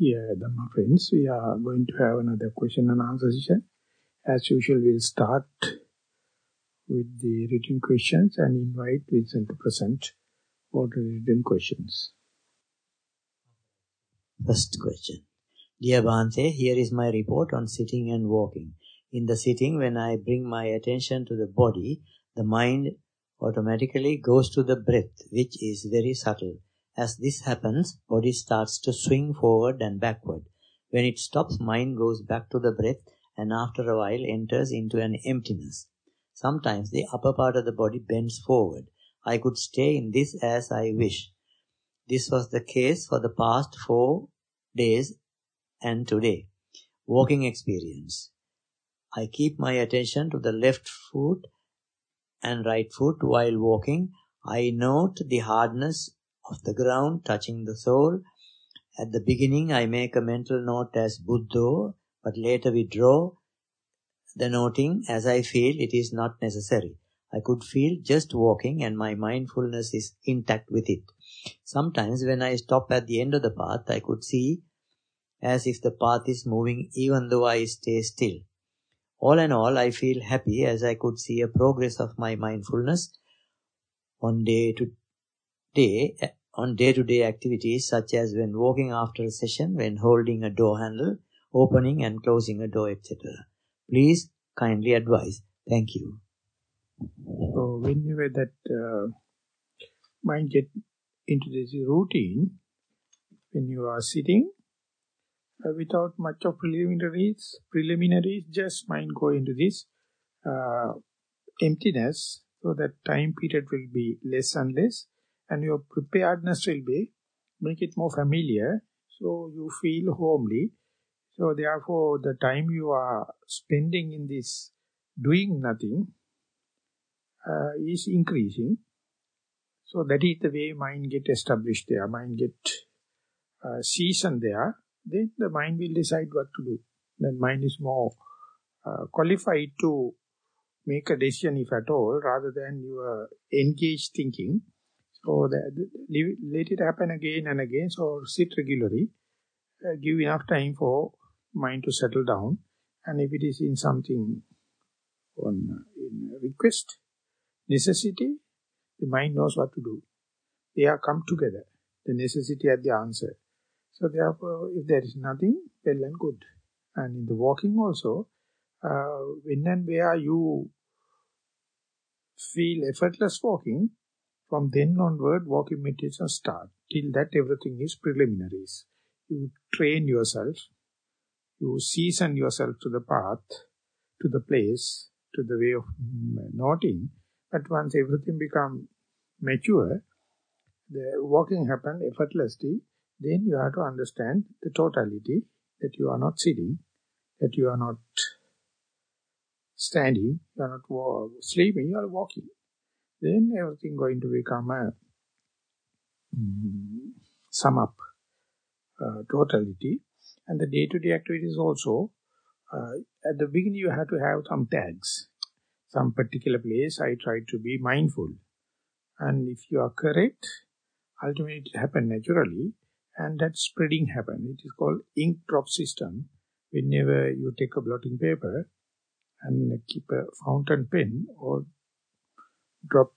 Dear Dhamma friends, we are going to have another question and answer session. As usual, we'll start with the written questions and invite Vincent to present all the written questions. First question. Dear Bhante, here is my report on sitting and walking. In the sitting, when I bring my attention to the body, the mind automatically goes to the breath, which is very subtle. As this happens, body starts to swing forward and backward. When it stops, mind goes back to the breath and after a while enters into an emptiness. Sometimes the upper part of the body bends forward. I could stay in this as I wish. This was the case for the past four days and today. Walking experience. I keep my attention to the left foot and right foot while walking. I note the hardness of the ground touching the sole. At the beginning, I make a mental note as Buddha, but later withdraw the noting as I feel it is not necessary. I could feel just walking and my mindfulness is intact with it. Sometimes when I stop at the end of the path, I could see as if the path is moving even though I stay still. All in all, I feel happy as I could see a progress of my mindfulness on day to day, on day-to-day activities such as when walking after a session, when holding a door handle, opening and closing a door, etc. Please kindly advise. Thank you. So whenever that uh, mind get into this routine, when you are sitting, uh, without much of preliminaries, preliminaries, just mind go into this uh, emptiness, so that time period will be less and less, and your preparedness will be, make it more familiar, so you feel homely. So therefore, the time you are spending in this doing nothing uh, is increasing. So that is the way mind get established there, mind get uh, seasoned there then the mind will decide what to do. Then mind is more uh, qualified to make a decision if at all, rather than your engaged thinking. So let it happen again and again, so sit regularly, uh, give enough time for mind to settle down, and if it is in something on in request, necessity, the mind knows what to do. They are come together, the necessity and the answer. So therefore, if there is nothing, well and good. And in the walking also, uh, when and where you feel effortless walking, from then onward, walking meditation start. Till that, everything is preliminaries. You train yourself, you season yourself to the path, to the place, to the way of mm, noting. But once everything become mature, the walking happen effortlessly, then you have to understand the totality, that you are not sitting, that you are not standing, you are not sleeping, you are walking. Then everything going to become a mm, sum up uh, totality. And the day-to-day -day activities also, uh, at the beginning you have to have some tags. Some particular place I try to be mindful. And if you are correct, ultimately it happen naturally and that spreading happen. It is called ink drop system. Whenever you take a blotting paper and keep a fountain pen or drop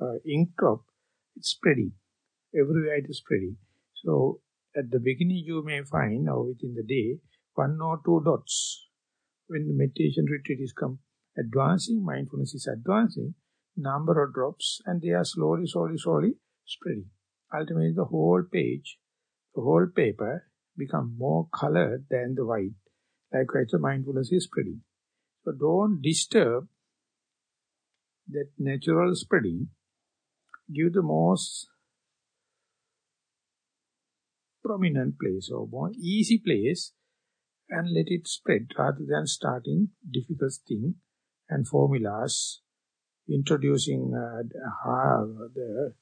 uh, ink drop, it's spreading. Everywhere it is spreading. So at the beginning you may find, or within the day, one or two dots. When the meditation retreat is come advancing, mindfulness is advancing, number of drops, and they are slowly, slowly, slowly spreading. Ultimately, the whole page the whole paper become more colored than the white. Likewise, the mindfulness is spreading. So don't disturb that natural spreading. Give the most prominent place or more easy place and let it spread rather than starting difficult thing and formulas, introducing uh, the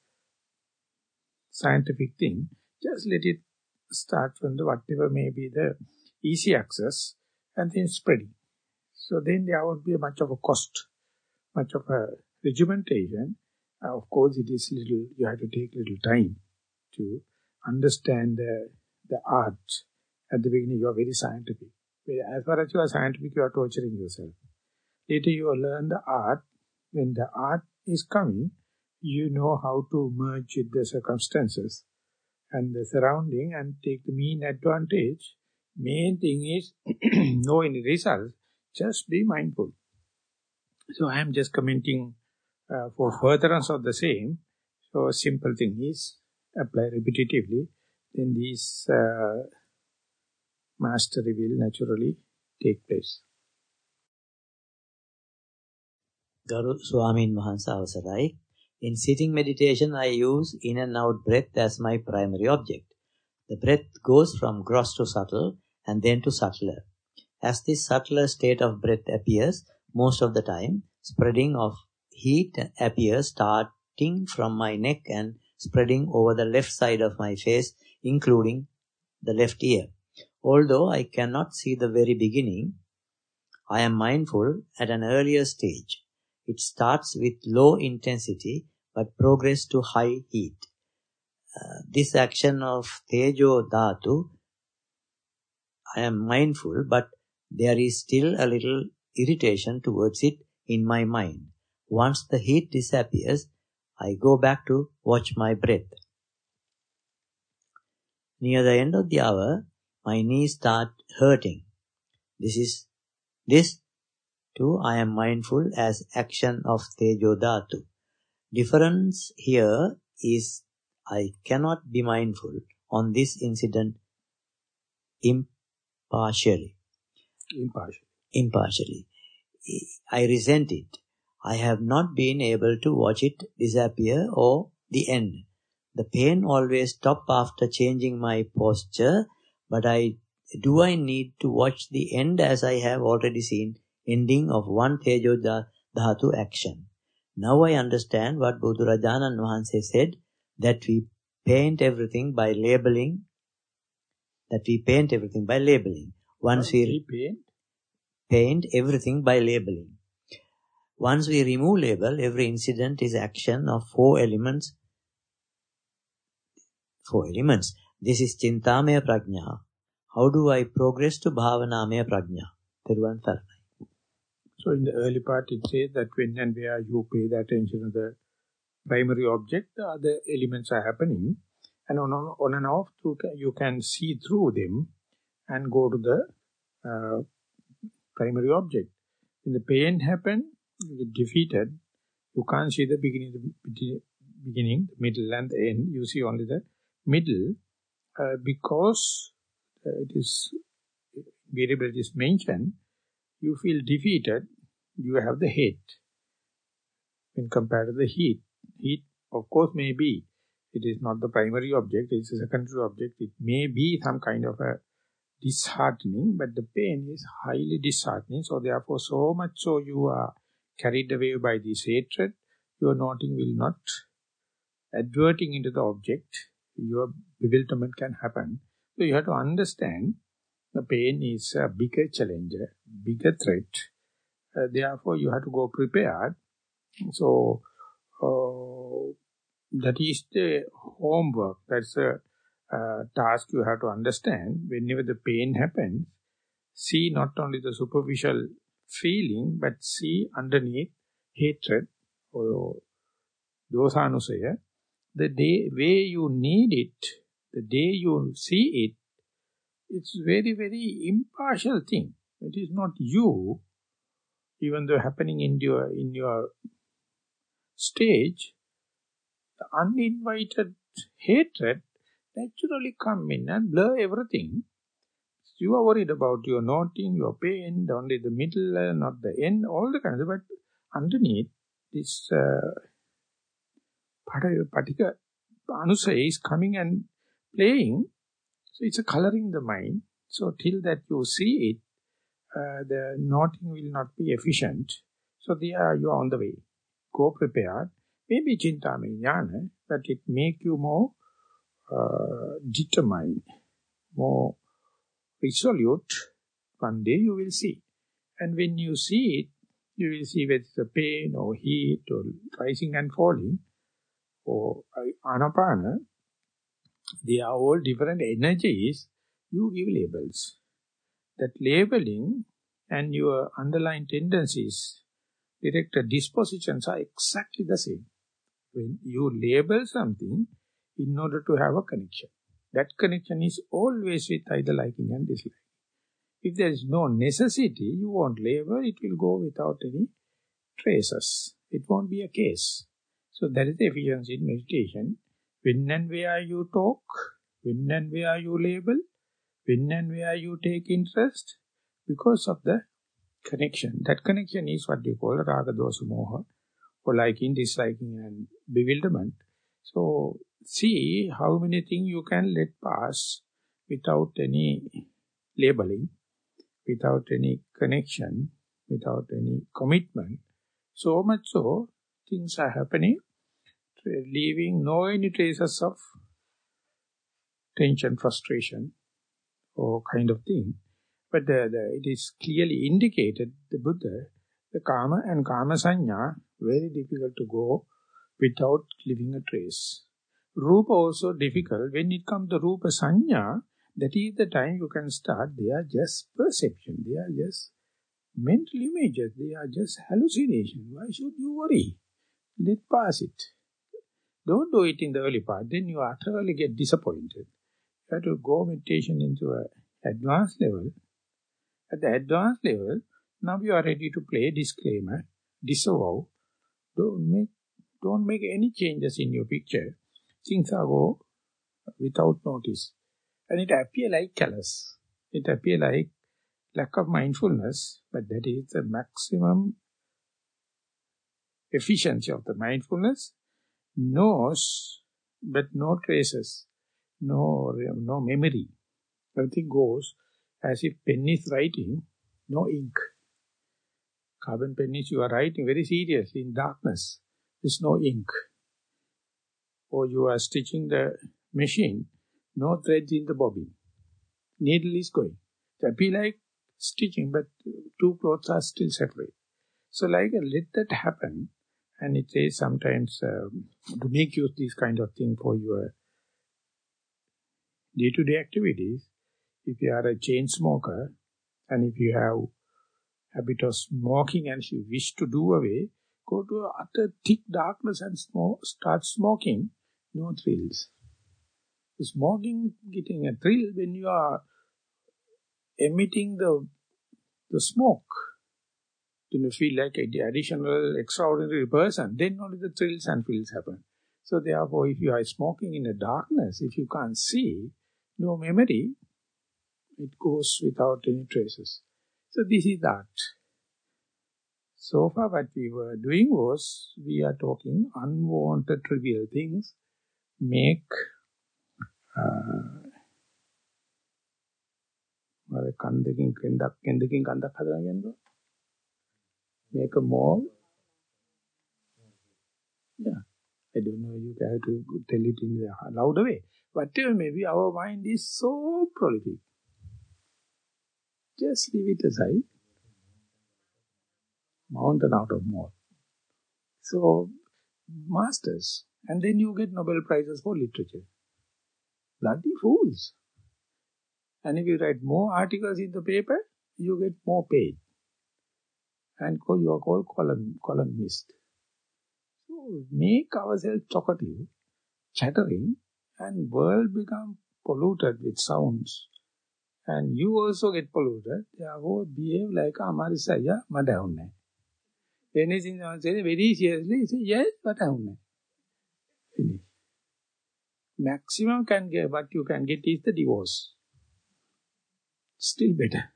scientific thing just let it start from the whatever may be the easy access and then spreading. So then there won't be a much of a cost, much of a regimentation. Uh, of course, it is little, you have to take little time to understand the, the art. At the beginning, you are very scientific. As far as you are scientific, you are torturing yourself. Later, you learn the art. When the art is coming, you know how to merge with the circumstances and the surrounding and take the mean advantage. Main thing is, no any results, just be mindful. So I am just commenting uh, for furtherance of the same. So a simple thing is, apply repetitively, then this uh, mastery will naturally take place. Garu Swamin Mahansa In sitting meditation, I use in and out breath as my primary object. The breath goes from gross to subtle and then to subtler. As this subtler state of breath appears, most of the time, spreading of heat appears starting from my neck and spreading over the left side of my face, including the left ear. Although I cannot see the very beginning, I am mindful at an earlier stage. It starts with low intensity but progress to high heat. Uh, this action of Tejo Dhatu, I am mindful but there is still a little irritation towards it in my mind. Once the heat disappears, I go back to watch my breath. Near the end of the hour, my knees start hurting. This is this too I am mindful as action of Tejo Dhatu. Difference here is I cannot be mindful on this incident impartially. Impartially. Impartially. I resent it. I have not been able to watch it disappear or the end. The pain always stop after changing my posture, but I do I need to watch the end as I have already seen ending of one Tejo Dhatu action. Now I understand what Budurajanan Vahanse said, that we paint everything by labeling, that we paint everything by labeling. Once we, we paint? Paint everything by labeling. Once we remove label, every incident is action of four elements. Four elements. This is Chintamaya Prajna. How do I progress to Bhavanamaya Prajna? Thiruvan So in the early part it says that when and where you pay the attention to the primary object, the other elements are happening. And on, on, and off, you can see through them and go to the uh, primary object. When the pain happens, you get defeated, you can't see the beginning, the beginning, the middle and the end. You see only the middle uh, because uh, it is variable is mentioned. You feel defeated. You have the hate when compared to the heat. Heat, of course, may be. It is not the primary object. It's a secondary object. It may be some kind of a disheartening, but the pain is highly disheartening. So therefore, so much so you are carried away by this hatred, your noting will not adverting into the object, your bewilderment can happen. So you have to understand the pain is a bigger challenge, bigger threat. Uh, therefore, you have to go prepared. So, uh, that is the homework. That's a uh, task you have to understand. Whenever the pain happens, see not only the superficial feeling, but see underneath hatred or dosanusaya, the day, way you need it, the day you see it, it's very, very impartial thing. It is not you, even though happening in your, in your stage, the uninvited hatred naturally come in and blur everything you are worried about your noting, your pain, only the middle, uh, not the end, all the kinds of, but underneath this uh, particular anusaya is coming and playing, so it's a coloring the mind. So till that you see it, uh, the noting will not be efficient. So there you are on the way. Go prepared. Maybe chintamaya but it make you more determined, more resolute, one day you will see. And when you see it, you will see whether it's a pain or heat or rising and falling or anapana. They are all different energies. You give labels. That labeling and your underlying tendencies, directed dispositions are exactly the same. When you label something in order to have a connection, that connection is always with either liking and disliking. If there is no necessity, you won't label, it will go without any traces. It won't be a case. So that is the efficiency in meditation. When and where you talk, when and where you label, when and where you take interest, because of the connection. That connection is what you call raga, dosa, moha, or liking, disliking, and bewilderment. So, see how many things you can let pass without any labeling, without any connection, without any commitment. So much so, things are happening, leaving no any traces of tension, frustration, or kind of thing. But the, the, it is clearly indicated, the Buddha, the karma and karma sanya, very difficult to go without leaving a trace. Rupa also difficult. When it comes to Rupa sanya, that is the time you can start. They are just perception. They are just mental images. They are just hallucination. Why should you worry? Let pass it. Don't do it in the early part. Then you utterly get disappointed. You have to go meditation into a advanced level at the advanced level, now you are ready to play disclaimer, disavow. Don't make, don't make any changes in your picture. Things are go without notice. And it appear like callous. It appear like lack of mindfulness, but that is the maximum efficiency of the mindfulness. Knows, but no traces, no, no memory. Everything goes as if pen is writing, no ink. Carbon pen is you are writing very serious in darkness. There's no ink. Or you are stitching the machine, no thread in the bobbin. Needle is going. It appear like stitching, but two clothes are still separate. So like let that happen, and it says sometimes um, to make use these kind of thing for your day-to-day -day activities, if you are a chain smoker and if you have habit of smoking and you wish to do away, go to utter thick darkness and smoke, start smoking, no thrills. Smoking, getting a thrill when you are emitting the, the smoke. Then you feel like an additional, extraordinary person, then only the thrills and feels happen. So therefore, if you are smoking in the darkness, if you can't see, no memory, it goes without any traces. So this is that. So far what we were doing was, we are talking unwanted trivial things, make මම කන්දකින් කෙන්දක් කෙන්දකින් කන්දක් හදලා කියනවා make a mall yeah i don't know you have to tell it in a louder way whatever maybe our mind is so prolific just leave it aside. Mountain out of more. So, masters. and then you get Nobel Prizes for literature. Bloody fools. And if you write more articles in the paper, you get more paid. And you are called column, columnist. So make ourselves talkative, chattering, and world become polluted with sounds and you also get polluted, therefore behave like a Amarisaya Madhavne. Anything someone says very seriously, say, yes, Madhavne. Finish. Maximum can get, what you can get is the divorce. Still better.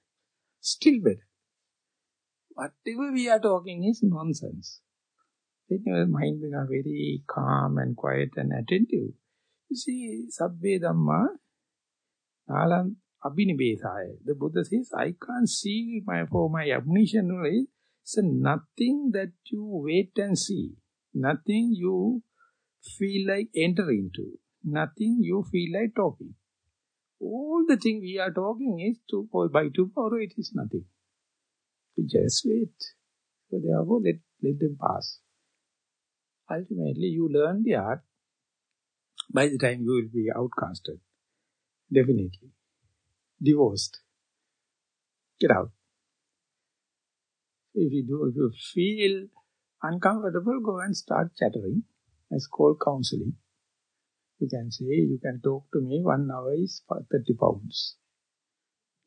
Still better. Whatever we are talking is nonsense. Then your mind becomes very calm and quiet and attentive. You see, Sabbe Dhamma, Alam Abhinivesaya. The Buddha says, I can't see my for my omniscient knowledge. So nothing that you wait and see. Nothing you feel like enter into. Nothing you feel like talking. All the thing we are talking is to, by tomorrow it is nothing. We just wait. So therefore let, let them pass. Ultimately you learn the art By the time you will be outcasted. Definitely. Divorced. Get out. If you do, if you feel uncomfortable, go and start chattering. It's called counseling. You can say, you can talk to me, one hour is 30 pounds.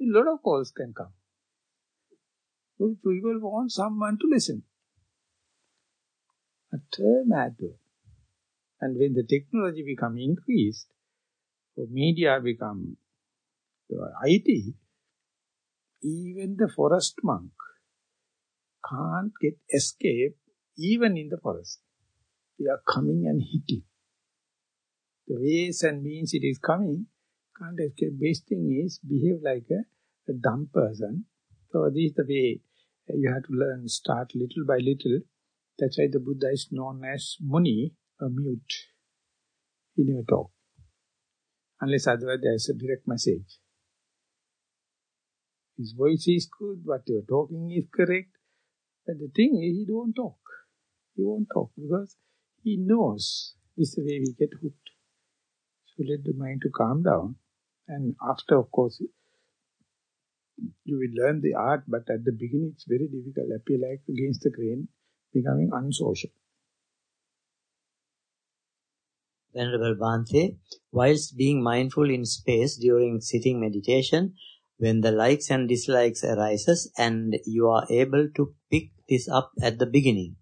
A lot of calls can come. People want someone to listen. Utter uh, mad And when the technology become increased, or media become uh, IT, even the forest monk can't get escape even in the forest. They are coming and hitting. The ways and means it is coming, can't escape. Best thing is behave like a, a dumb person. So this is the way uh, you have to learn, start little by little. That's why the Buddha is known as Muni, a mute. He never talk. Unless otherwise there is a direct message. His voice is good, what you are talking is correct. But the thing is, he don't talk. He won't talk because he knows this is the way we get hooked. So let the mind to calm down. And after, of course, you will learn the art, but at the beginning it's very difficult. Appear like against the grain, becoming unsocial. Venerable Bhante, whilst being mindful in space during sitting meditation, when the likes and dislikes arises and you are able to pick this up at the beginning.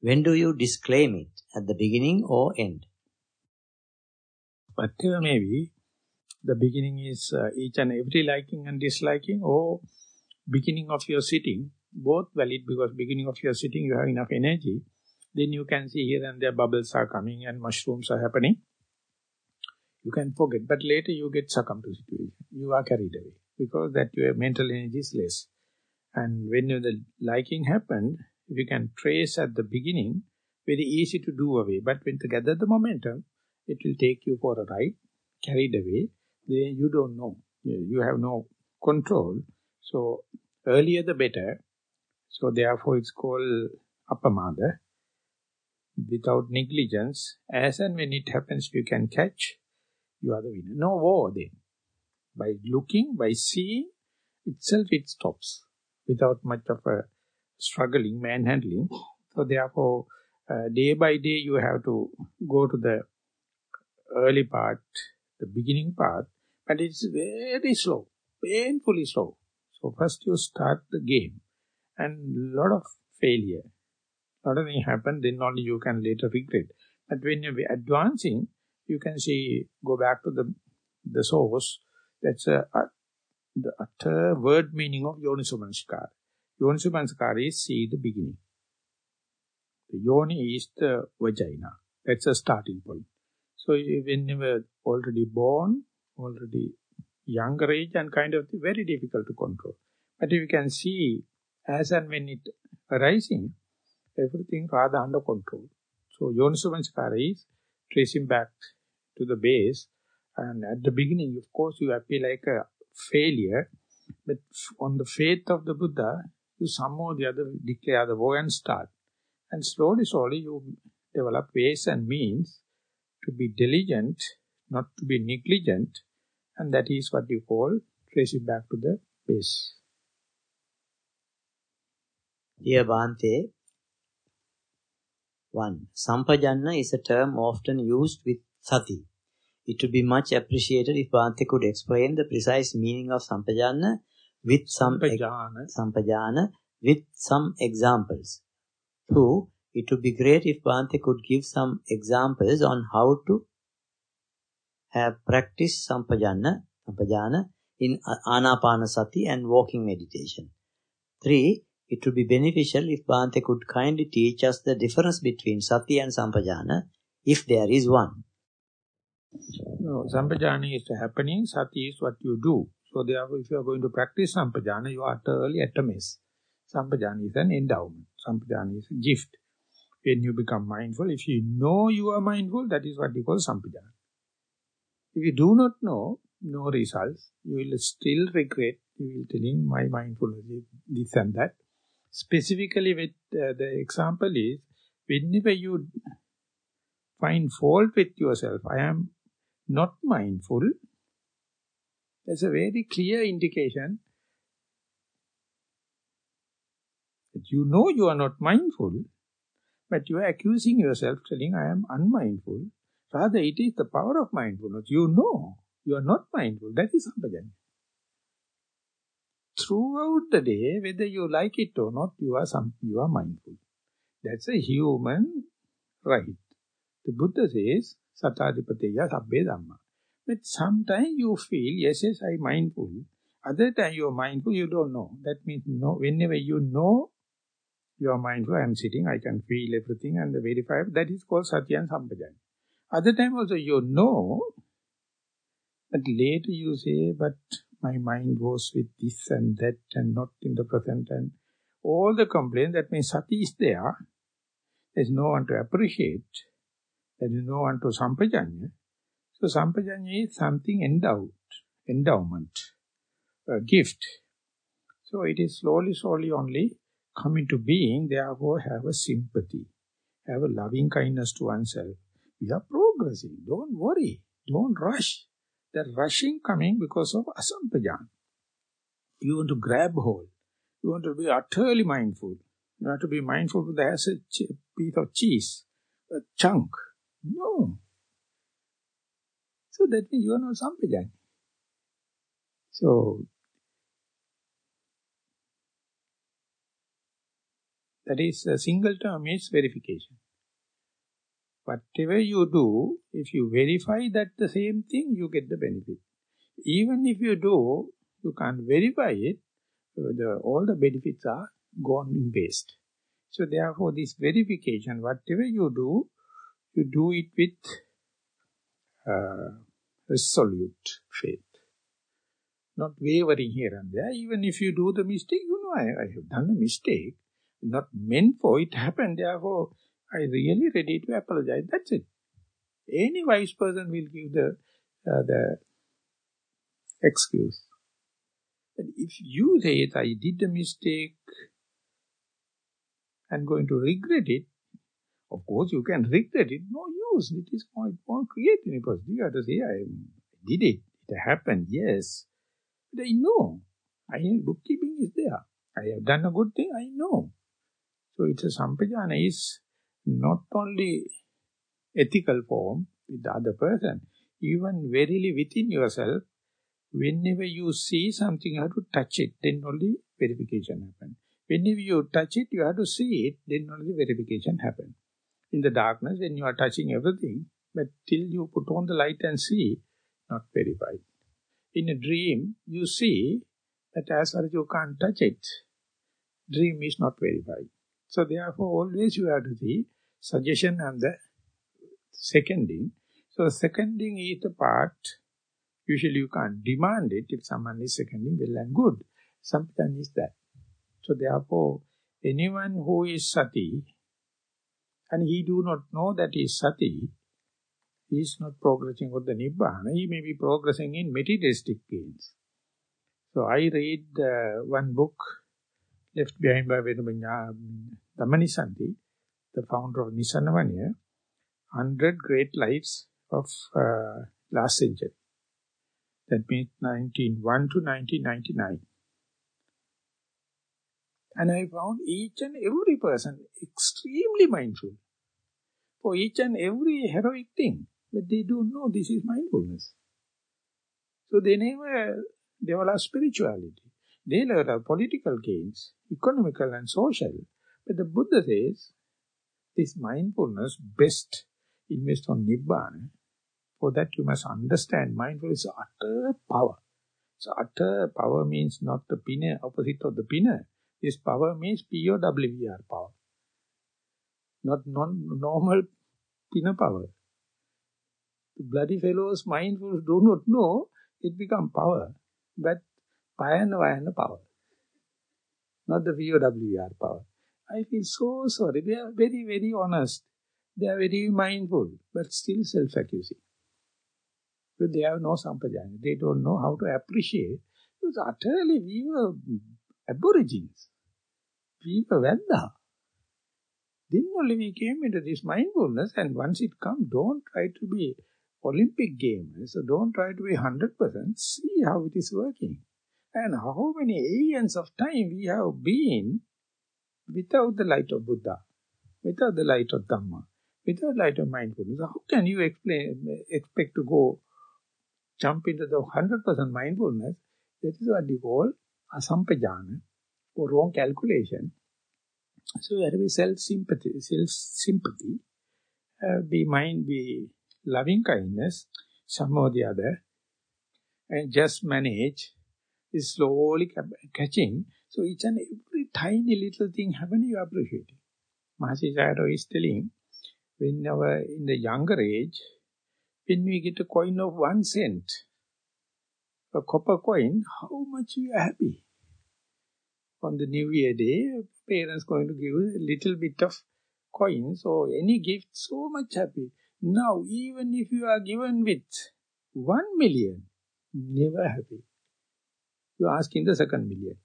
When do you disclaim it? At the beginning or end? Whatever may be, the beginning is uh, each and every liking and disliking or beginning of your sitting, both valid because beginning of your sitting you have enough energy, then you can see here and there bubbles are coming and mushrooms are happening. You can forget, but later you get succumbed to situation. You are carried away because that your mental energy is less. And when the liking happened, if you can trace at the beginning, very easy to do away. But when to gather the momentum, it will take you for a ride, carried away. Then you don't know. You have no control. So earlier the better. So therefore it's called appamada. Without negligence, as and when it happens, you can catch, you are the winner. No war then. By looking, by seeing, itself it stops without much of a struggling, manhandling. So therefore, uh, day by day you have to go to the early part, the beginning part, but it's very slow, painfully slow. So first you start the game and lot of failure. lot of things happen, then only you can later regret. But when you're advancing, you can see, go back to the the source, that's a, a the utter word meaning of Yonisomanasikara. Yonisomanasikara is see the beginning. The yoni is the vagina. That's a starting point. So when you were already born, already younger age and kind of very difficult to control. But you can see as and when it arising, everything rather under control. So Yonisomanasikara is tracing back to the base and at the beginning, of course, you appear like a failure, but on the faith of the Buddha, you somehow the other declare the war and start. And slowly, slowly, you develop ways and means to be diligent, not to be negligent, and that is what you call trace it back to the base. Dear Bhante, 1. Sampajanna is a term often used with sati. It would be much appreciated if Bhante could explain the precise meaning of Sampajana with some Sampajana. Sampajana with some examples. Two, it would be great if Bhante could give some examples on how to have practiced Sampajana, Sampajana in Anapanasati and walking meditation. Three, it would be beneficial if Bhante could kindly teach us the difference between Sati and Sampajana, if there is one. No, Sampajana is happening, Sati is what you do. So therefore, if you are going to practice Sampajana, you are utterly at a. Sampajana is an endowment. Sampajana is a gift. When you become mindful, if you know you are mindful, that is what you call Sampajana. If you do not know, no results, you will still regret, you will telling my mindfulness this and that. Specifically with uh, the example is, whenever you find fault with yourself, I am not mindful, there's a very clear indication that you know you are not mindful, but you are accusing yourself, telling, I am unmindful. Rather, it is the power of mindfulness. You know you are not mindful. That is sampajanya. Throughout the day, whether you like it or not, you are some, you are mindful. That's a human right. The Buddha says, Satadipateya sabbe dhamma. But sometimes you feel, yes, yes, I mindful. Other time you are mindful, you don't know. That means no, whenever you know you are mindful, I am sitting, I can feel everything and verify. That is called Satya and Sampajanya. Other time also you know, but later you say, but my mind was with this and that and not in the present and all the complaints, that means sati is there. There's no one to appreciate. There is no one to sampajanya. So sampajanya is something endowed, endowment, a gift. So it is slowly, slowly only come into being, therefore have a sympathy, have a loving kindness to oneself. We are progressing, don't worry, don't rush. The rushing coming because of asampajana. You want to grab hold. You want to be utterly mindful. You have to be mindful that there's a piece of cheese, a chunk. No. So that means you are not sampajana. So, that is a single term is verification. Whatever you do, if you verify that the same thing, you get the benefit. Even if you do, you can't verify it, the, all the benefits are gone in waste. So therefore this verification, whatever you do, you do it with uh, resolute faith. Not wavering here and there. Even if you do the mistake, you know, I, I have done a mistake. Not meant for it happened, therefore I really ready to apologize. That's it. Any wise person will give the uh, the excuse. But if you say I did a mistake and going to regret it, of course you can regret it. No use. It is it won't create any positive. You have to say, I did it. It happened, yes. But I know. I bookkeeping is there. I have done a good thing, I know. So it's a sampajana is not only ethical form with the other person, even verily within yourself, whenever you see something, you have to touch it, then only verification happens. Whenever you touch it, you have to see it, then only verification happens. In the darkness, when you are touching everything, but till you put on the light and see, not verified. In a dream, you see that as far as you can't touch it, dream is not verified. So therefore, always you have to see suggestion and the seconding. So seconding is the part, usually you can't demand it if someone is seconding well and good. Sometimes is that. So therefore, anyone who is sati, and he do not know that he is sati, he is not progressing with the Nibbana, he may be progressing in materialistic gains. So I read uh, one book left behind by Vedabanya Dhammanissanti, the founder of Nissarana Vanaya, 100 great lives of uh, last century. That means 1901 to 1999. And I found each and every person extremely mindful for each and every heroic thing. But they don't know this is mindfulness. So they never develop spirituality. They learn political gains, economical and social. But the Buddha says, this mindfulness best invest on Nibbana. For that you must understand mindfulness is utter power. So utter power means not the pinner, opposite of the pinner. This power means P-O-W-E-R power. Not non-normal pinner power. The bloody fellows mindful do not know, it become power. But Payana Vayana power. Not the VOWR power. I feel so sorry. They are very, very honest. They are very mindful, but still self-accusing. But they have no sampajanya. They don't know how to appreciate. Because utterly we were aborigines. We were Vedda. Then only we came into this mindfulness and once it comes, don't try to be Olympic gamers, so don't try to be 100%, see how it is working. And how many aeons of time we have been without the light of Buddha, without the light of Dhamma, without light of mindfulness. How can you explain, expect to go jump into the 100% mindfulness? That is what you call asampajana, or wrong calculation. So there will be self-sympathy, self-sympathy, uh, be mind, be loving kindness, some or the other, and just manage, is slowly catching. So each and every tiny little thing happen, you appreciate it. Mahasi Sayadaw is telling, when our, in the younger age, when we get a coin of one cent, a copper coin, how much we are happy. On the New Year day, parents going to give a little bit of coins or any gift, so much happy. Now, even if you are given with one million, never happy. You ask in the second million.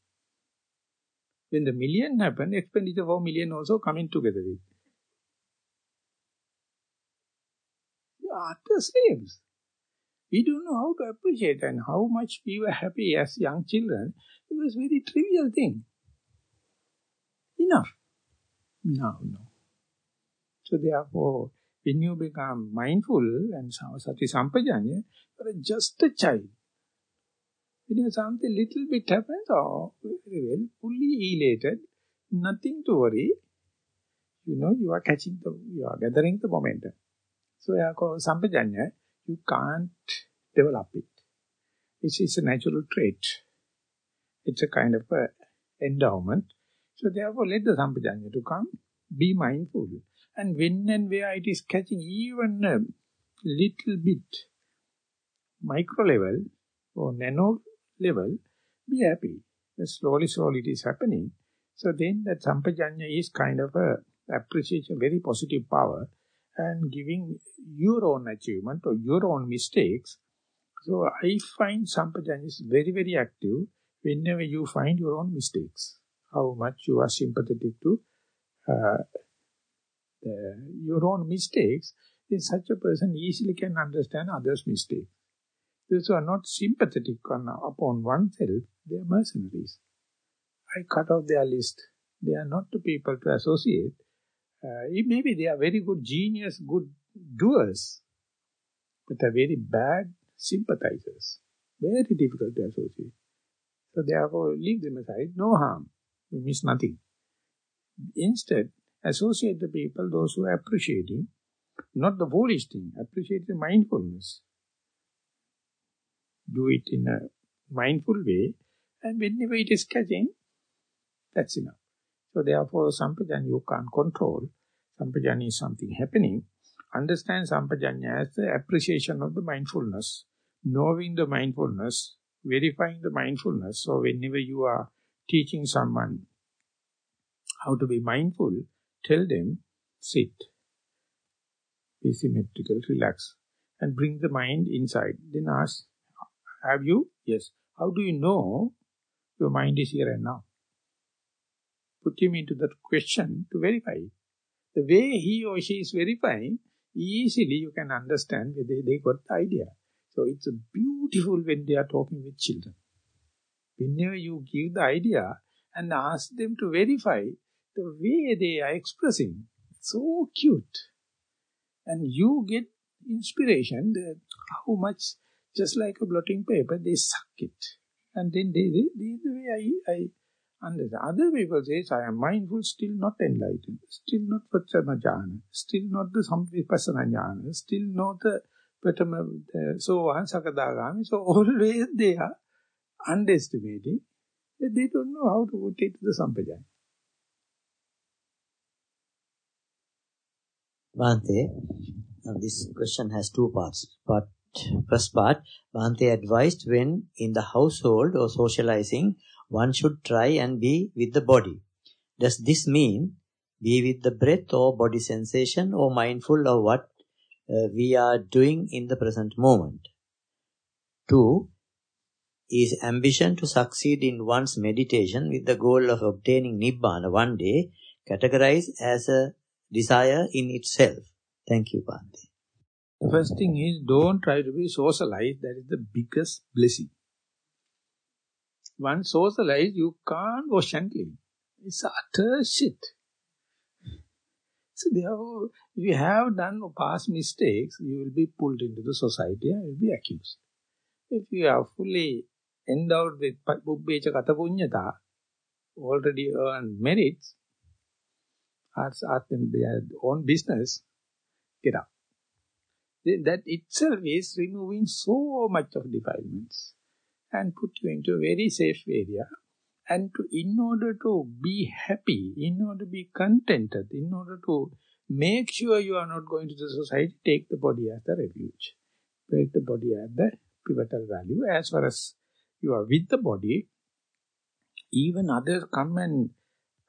When the million happen, expenditure for million also coming together with. You are the. We don't know how to appreciate and how much we were happy as young children. It was very trivial thing. Enough. No, no. So therefore, when you become mindful and sati sampajanya, you are just a child. When something little bit happens, oh, very well, fully elated, nothing to worry. You know, you are catching the, you are gathering the momentum. So, sampajanya, you can't develop it. It is a natural trait. It's a kind of a endowment. So therefore, let the sampajanya to come, be mindful. And when and where it is catching even a little bit, micro level or nano level, be happy. And slowly, slowly it is happening. So then that sampajanya is kind of a appreciation, very positive power and giving your own achievement or your own mistakes. So I find sampajanya is very, very active whenever you find your own mistakes. How much you are sympathetic to uh, uh, your own mistakes, then such a person easily can understand others' mistakes. Those who are not sympathetic on, upon oneself, they are mercenaries. I cut off their list. They are not the people to associate. Uh, maybe they are very good genius, good doers, but they are very bad sympathizers. Very difficult to associate. So therefore, leave them aside, no harm. You miss nothing. Instead, associate the people, those who are appreciating, not the foolish thing, appreciate the mindfulness. Do it in a mindful way, and whenever it is catching, that's enough. So therefore, sampajanya you can't control. Sampajanya is something happening. Understand sampajanya as the appreciation of the mindfulness, knowing the mindfulness, verifying the mindfulness. So whenever you are teaching someone how to be mindful, Tell them, sit, be symmetrical, relax, and bring the mind inside. Then ask, have you? Yes. How do you know your mind is here and now? Put him into that question to verify The way he or she is verifying, easily you can understand whether they got the idea. So it's beautiful when they are talking with children. Whenever you give the idea and ask them to verify, the way they are expressing, so cute. And you get inspiration how much, just like a blotting paper, they suck it. And then they, they, they the way I, I understand. Other people say, I am mindful, still not enlightened, still not Vachana Jhana, still not the Samvipassana Jhana, still not the Pratama, so on, Sakadagami. So always they are underestimating, they don't know how to put it to the Sampajana. Bhante, this question has two parts. But first part, Bhante advised when in the household or socializing, one should try and be with the body. Does this mean be with the breath or body sensation or mindful of what uh, we are doing in the present moment? Two, is ambition to succeed in one's meditation with the goal of obtaining Nibbana one day categorized as a desire in itself. Thank you, Bhante. The first thing is don't try to be socialized. That is the biggest blessing. Once socialized, you can't and clean. It's utter shit. So therefore, if you have done past mistakes, you will be pulled into the society and will be accused. If you are fully endowed with Pubbecha Katapunyata, already earned merits, them their own business, get up. That itself is removing so much of defilements and put you into a very safe area. And to, in order to be happy, in order to be contented, in order to make sure you are not going to the society, take the body as the refuge. Take the body as the pivotal value. As far as you are with the body, even others come and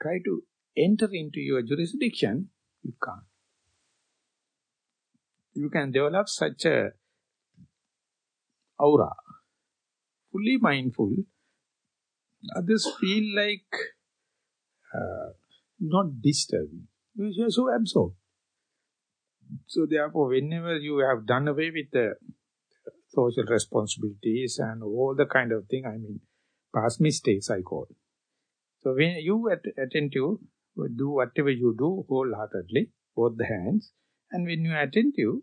try to enter into your jurisdiction, you can't. You can develop such a aura, fully mindful, others feel like uh, not disturbing. You are so absorbed. So therefore, whenever you have done away with the social responsibilities and all the kind of thing, I mean, past mistakes I call. So when you at, attentive, do whatever you do wholeheartedly, both the hands, and when you attentive,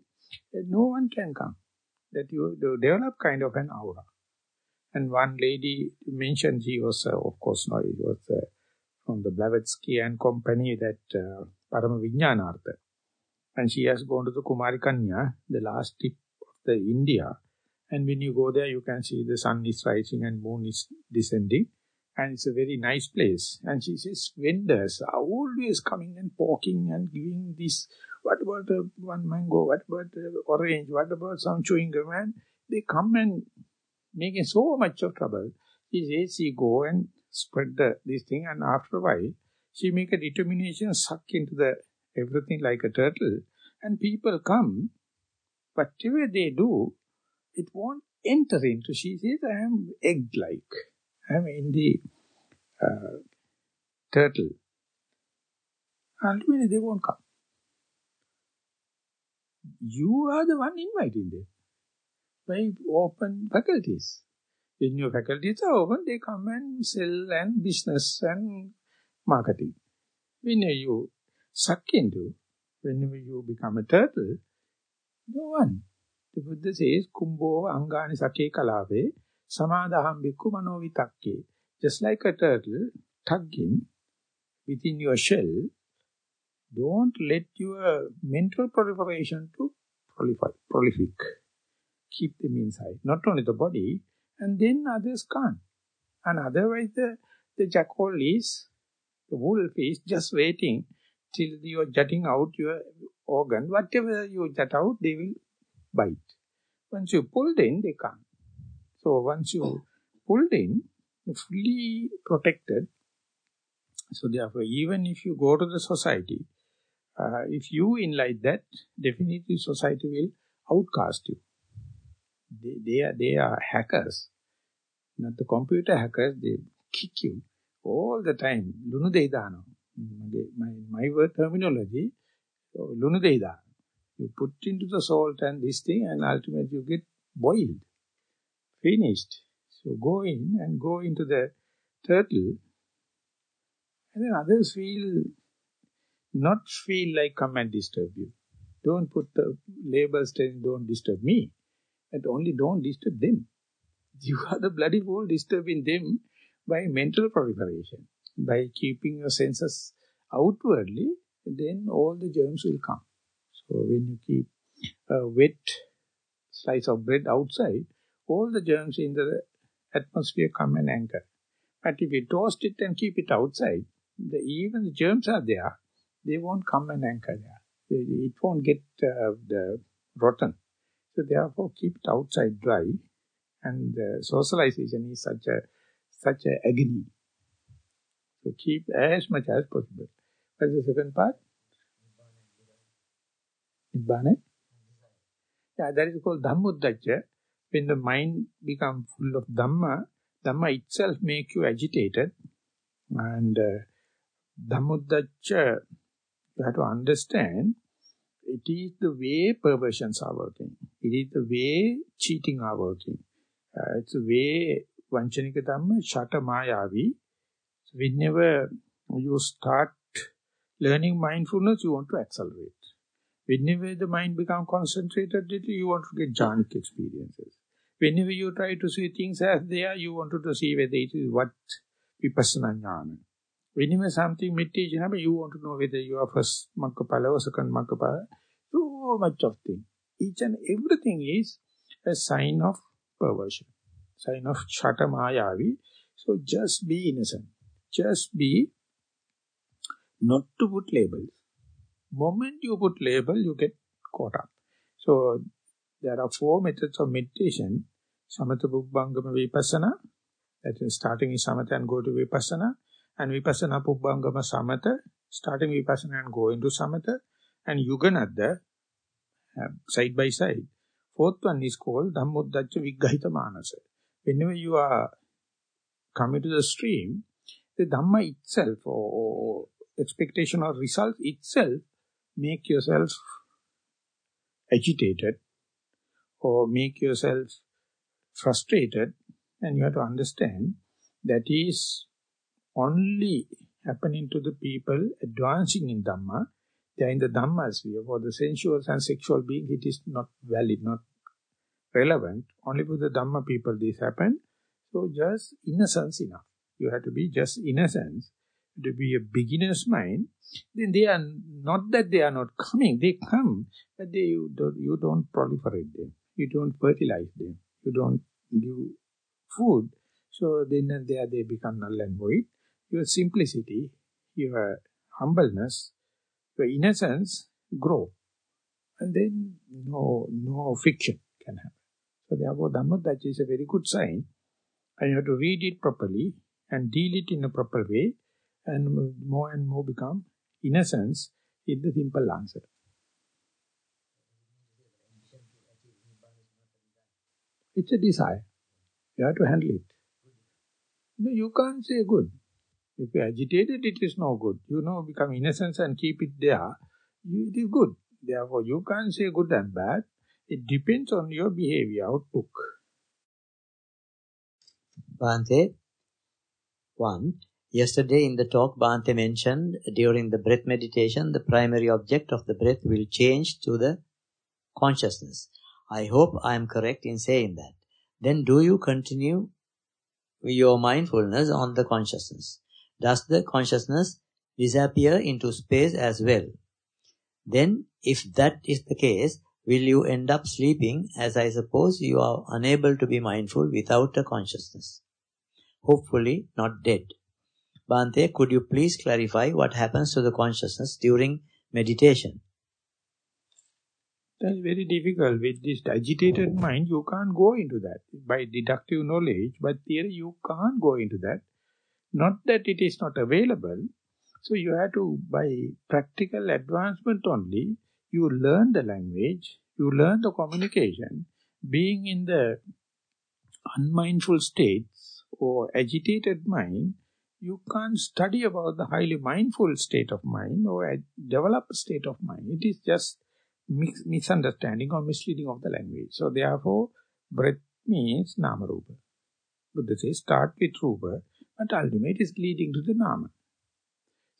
no one can come. That you develop kind of an aura. And one lady mentioned, she was, uh, of course, no, it was uh, from the Blavatsky and company that uh, Parama Vijnanartha. And she has gone to the Kumari Kanya, the last tip of the India. And when you go there, you can see the sun is rising and moon is descending. And it's a very nice place. And she says, vendors are always coming and poking and giving this, what about uh, one mango, what about uh, orange, what about some chewing gum, and they come and making so much of trouble. She says she go and spread the this thing and after a while she make a determination suck into the everything like a turtle. And people come. Whatever they do it won't enter into she says I am egg like I am in the uh, turtle. Ultimately they won't come you are the one inviting them by open faculties. When your faculties are open, they come and sell and business and marketing. When you suck into, whenever you become a turtle, no one. The Buddha says, Kumbho angani sake kalave samadaham bhikkhu manovitakke. Just like a turtle tugging within your shell, don't let your mental proliferation to prolific. prolific keep them inside. Not only the body, and then others can't. And otherwise the, the jackal is, the wolf is just waiting till you are jutting out your organ. Whatever you jut out, they will bite. Once you pull in, they can't. So once you pulled in, fully protected. So therefore, even if you go to the society, uh, if you like that, definitely society will outcast you they, they, are, they are hackers, not the computer hackers, they kick you all the time. Lunu deidano. My, my word terminology, lunu. You put into the salt and this thing and ultimately you get boiled, finished. So go in and go into the turtle and then others feel, not feel like come and disturb you. Don't put the labels saying don't disturb me. And only don't disturb them. You are the bloody fool disturbing them by mental proliferation. By keeping your senses outwardly, then all the germs will come. So when you keep a wet slice of bread outside, all the germs in the atmosphere come and anchor. But if you toast it and keep it outside, the, even the germs are there, they won't come and anchor there. It won't get uh, the rotten. So therefore, keep it outside dry. And uh, socialization is such a such a agony. So keep as much as possible. What's the second part? Nibbana. Yeah, that is called Dhammuddhacca. When the mind becomes full of Dhamma, Dhamma itself make you agitated. And uh, you have to understand, it is the way perversions are working. It is the way cheating are working. Uh, it's the way Vanchanika Dhamma, Shata Mayavi. Whenever you start learning mindfulness, you want to accelerate. Whenever the mind becomes concentrated, you want to get jhanic experiences. Whenever you try to see things as they are, you wanted to see whether it is what vipassana jnana. Whenever something meditation happens, you want to know whether you are first Maggaphala or second Maggaphala. So much of thing. Each and everything is a sign of perversion, sign of Mayavi. So just be innocent. Just be not to put labels. Moment you put label, you get caught up. So there are four methods of meditation. Samatha Pubbangama Vipassana, that is starting in Samatha and go to Vipassana, and Vipassana Pubbangama Samatha, starting Vipassana and go into Samatha, and Yuganaddha, uh, side by side. Fourth one is called Dhammuddhacca Viggahita Manasa. Whenever you are coming to the stream, the Dhamma itself, or expectation or result itself, make yourself agitated, or make yourself frustrated and you have to understand that is only happening to the people advancing in Dhamma. They are in the Dhamma sphere. For the sensual and sexual being, it is not valid, not relevant. Only for the Dhamma people this happen. So just innocence enough. You have to be just innocence. To be a beginner's mind, then they are not that they are not coming, they come, but they you don't, you don't proliferate them you don't fertilize them, you don't give food, so then there they become null and void. Your simplicity, your humbleness, your innocence grow. And then no, no friction can happen. So therefore Dhammuddhacca is a very good sign. And you have to read it properly and deal it in a proper way and more and more become innocence is the simple answer. It's a desire. You have to handle it. No, you can't say good. If you agitated, it is no good. You know, become innocence and keep it there, it is good. Therefore, you can't say good and bad. It depends on your behavior, outlook. Bhante, one, yesterday in the talk Bhante mentioned during the breath meditation, the primary object of the breath will change to the consciousness. I hope I am correct in saying that. Then do you continue your mindfulness on the consciousness? Does the consciousness disappear into space as well? Then, if that is the case, will you end up sleeping as I suppose you are unable to be mindful without a consciousness? Hopefully not dead. Bhante, could you please clarify what happens to the consciousness during meditation? That's very difficult. With this agitated mind, you can't go into that. By deductive knowledge, but theory, you can't go into that. Not that it is not available. So you have to, by practical advancement only, you learn the language, you learn the communication. Being in the unmindful states or agitated mind, you can't study about the highly mindful state of mind or develop a state of mind. It is just misunderstanding or misleading of the language. So therefore, breath means Nama Rupa. Buddha says, start with Rupa, but ultimate is leading to the Nama.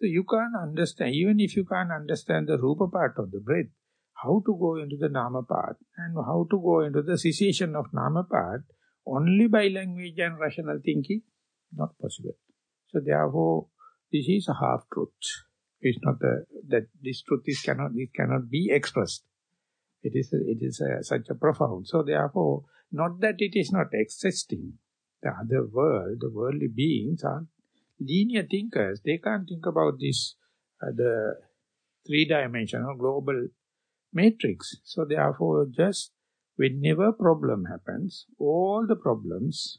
So you can't understand, even if you can't understand the Rupa part of the breath, how to go into the Nama part and how to go into the cessation of Nama part only by language and rational thinking, not possible. So therefore, this is a half-truth. It's not the, that this truth is cannot, it cannot be expressed. It is, a, it is a, such a profound. So therefore, not that it is not existing. The other world, the worldly beings are linear thinkers. They can't think about this, uh, the three-dimensional global matrix. So therefore, just whenever problem happens, all the problems,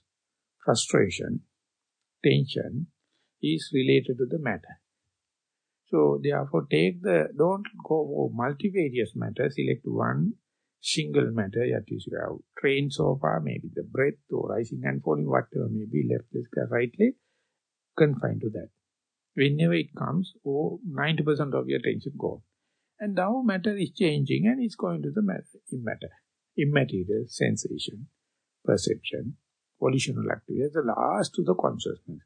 frustration, tension, is related to the matter. So therefore take the, don't go for multivarious matter, select one single matter that is you have trained so far, maybe the breath or rising and falling, whatever may be, left leg, right leg, confined to that. Whenever it comes, oh, 90% of your attention go. And now matter is changing and it's going to the matter, matter, immaterial sensation, perception, volitional activity, the last to the consciousness.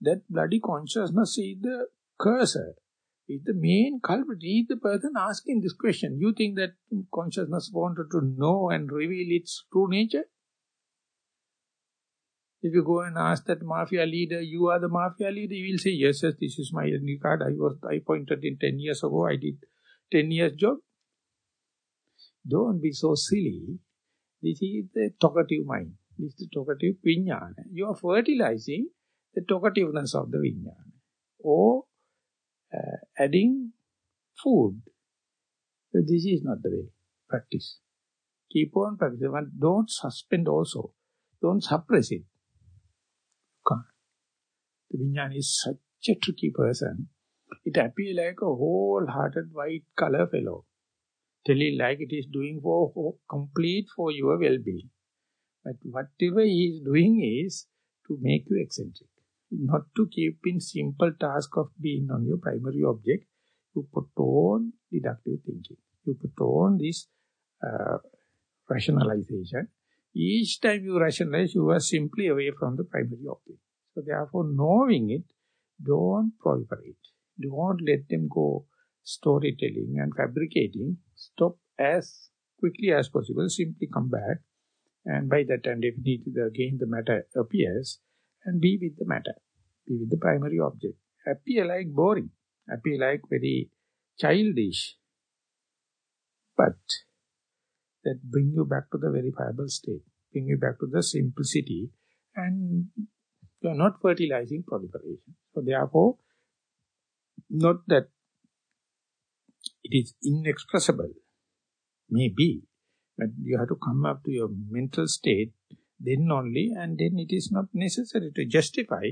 That bloody consciousness is the cursor, is the main culprit, is the person asking this question. You think that consciousness wanted to know and reveal its true nature? If you go and ask that mafia leader, you are the mafia leader, he will say, yes, yes, this is my ID card. I was I pointed in 10 years ago, I did 10 years job. Don't be so silly. This is the talkative mind. This is the talkative vijnana. You are fertilizing the talkativeness of the vijnana. Or uh, adding food. But this is not the way. Practice. Keep on practicing. But don't suspend also. Don't suppress it. The Vijnana is such a tricky person. It appears like a whole-hearted white color fellow. Telling like it is doing for, for complete for your well-being. But whatever he is doing is to make you eccentric. Not to keep in simple task of being on your primary object. You put on deductive thinking. You put on this uh, rationalization. Each time you rationalize, you are simply away from the primary object. So therefore, knowing it, don't proliferate. Don't let them go storytelling and fabricating. Stop as quickly as possible. Simply come back. And by that time, definitely again the matter appears. And be with the matter. Be with the primary object. Appear like boring. Appear like very childish. But that bring you back to the verifiable state. Bring you back to the simplicity. And you are not fertilizing proliferation. So therefore, not that it is inexpressible, maybe, but you have to come up to your mental state then only, and then it is not necessary to justify,